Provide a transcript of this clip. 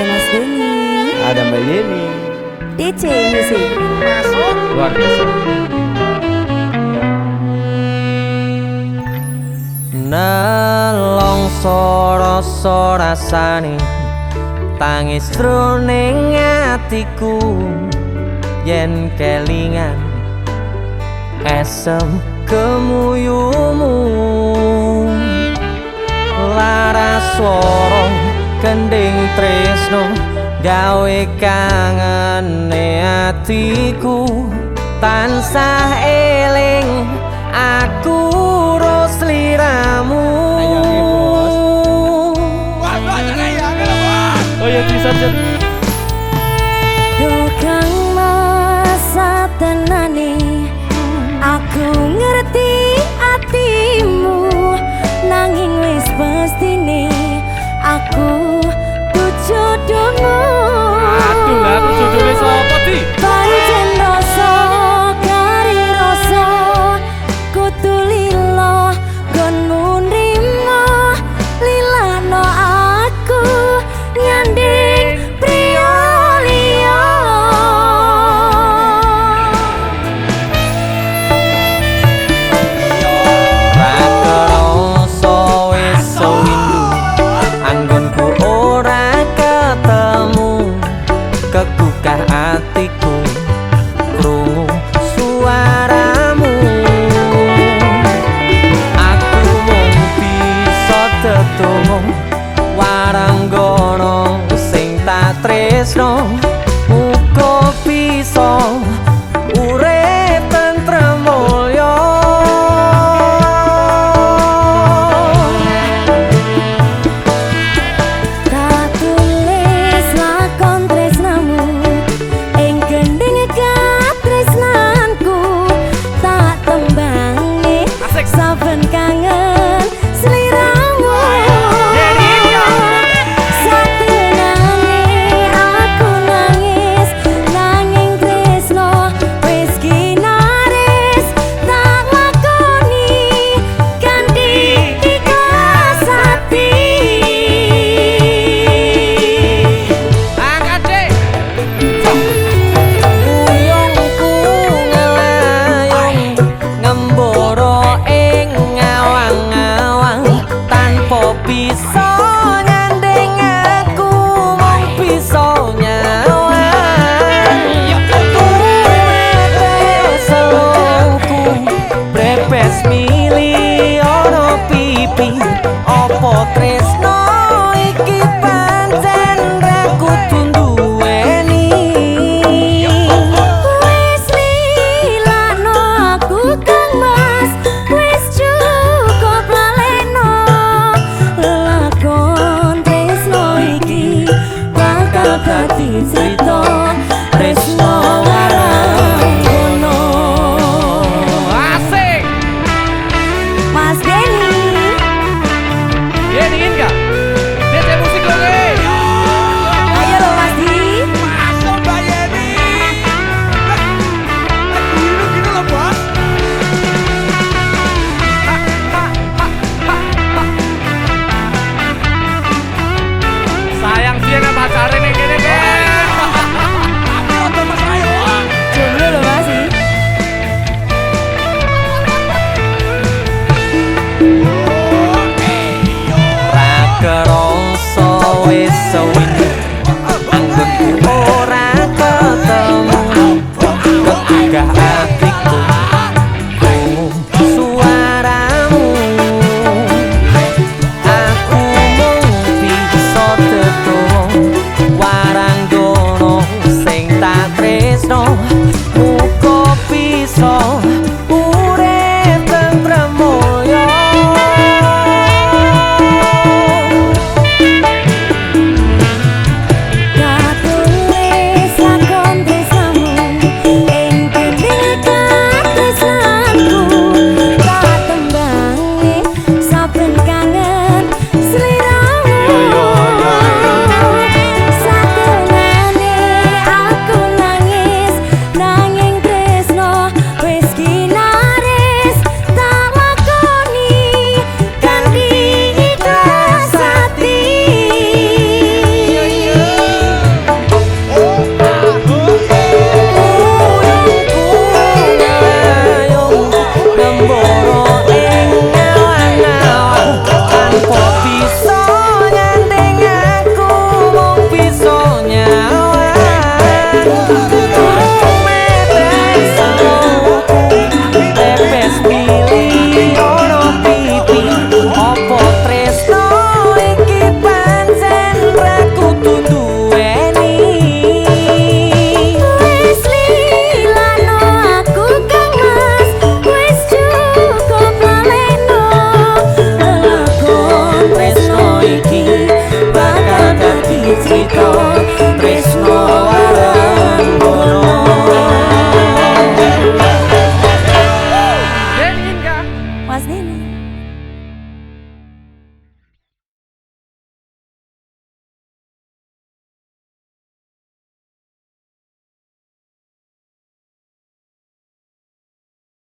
ada Mas Denny. Ada Mbak Yeni. DC Music iya masuk luar biasa. Nelong soro sorasani tangis truning atiku. Yen kelingan esem kemuyumu. Lara sorong kendhe tresno gawe kangene atiku. Tansah eling aku roslirang Kati Se